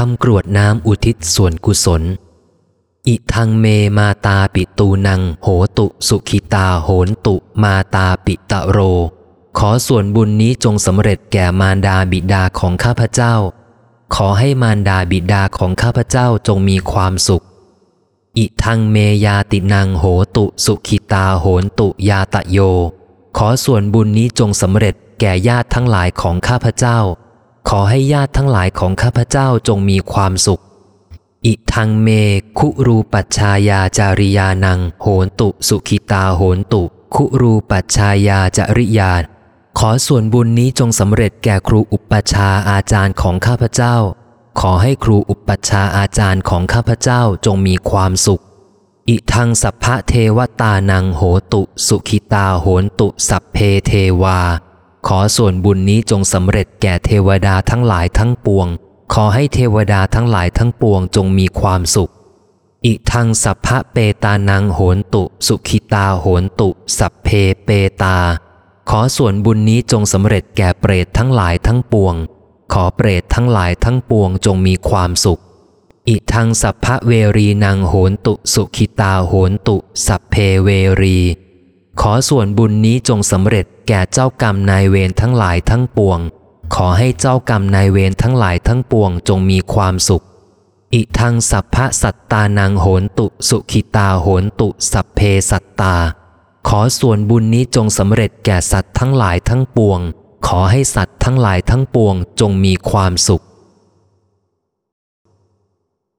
คำกรวดน้ำอุทิศส่วนกุศล อิทังเมมาตาปิตูนัง โหตุสุขิตาโหนตุมาตาปิตะโร ขอส่วนบุญนี้จงสำเร็จแก่มารดาบิดาของข้าพเจ้า ขอให้มารดาบิดาของข้าพเจ้าจงมีความสุข อิทังเมยาตินังโหตุสุขิตาโหนตุยาตะโย ขอส่วนบุญนี้จงสำเร็จแก่ญาติทั้งหลายของข้าพเจ้า ขอให้ญาติทั้งหลายของข้าพเจ้าจงมีความสุข อิทังเม คุรูปัชชายาจาริยานัง โหนตุ สุขิตาโหนตุ คุรูปัชชายาจาริยา ขอส่วนบุญนี้จงสำเร็จแก่ครูอุปัชฌาอาจารย์ของข้าพเจ้า ขอให้ครูอุปัชฌาอาจารย์ของข้าพเจ้าจงมีความสุข อิทังสัพพะเทวตานังโหตุ สุขิตาโหนตุ สัพเพเทวา ขอส่วนบุญนี้จงสำเร็จแก่เทวดาทั้งหลายทั้งปวง ขอให้เทวดาทั้งหลายทั้งปวงจงมีความสุข อิทังสัพพะเปตานังโหนตุ สุขิตาโหนตุ สัพเพเปตา ขอส่วนบุญนี้จงสำเร็จแก่เปรตทั้งหลายทั้งปวง ขอเปรตทั้งหลายทั้งปวงจงมีความสุข อิทังสัพพะเวรีนังโหนตุ สุขิตาโหนตุ สัพเพเวรี ขอส่วนบุญนี้จงสำเร็จแก่เจ้ากรรมนายเวรทั้งหลายทั้งปวง ขอให้เจ้ากรรมนายเวรทั้งหลายทั้งปวงจงมีความสุข อิทังสัพพะสัตตานังโหนตุสุขิตาโหนตุสัพเพสัตตา ขอส่วนบุญนี้จงสำเร็จแก่สัตว์ทั้งหลายทั้งปวง ขอให้สัตว์ทั้งหลายทั้งปวงจงมีความสุข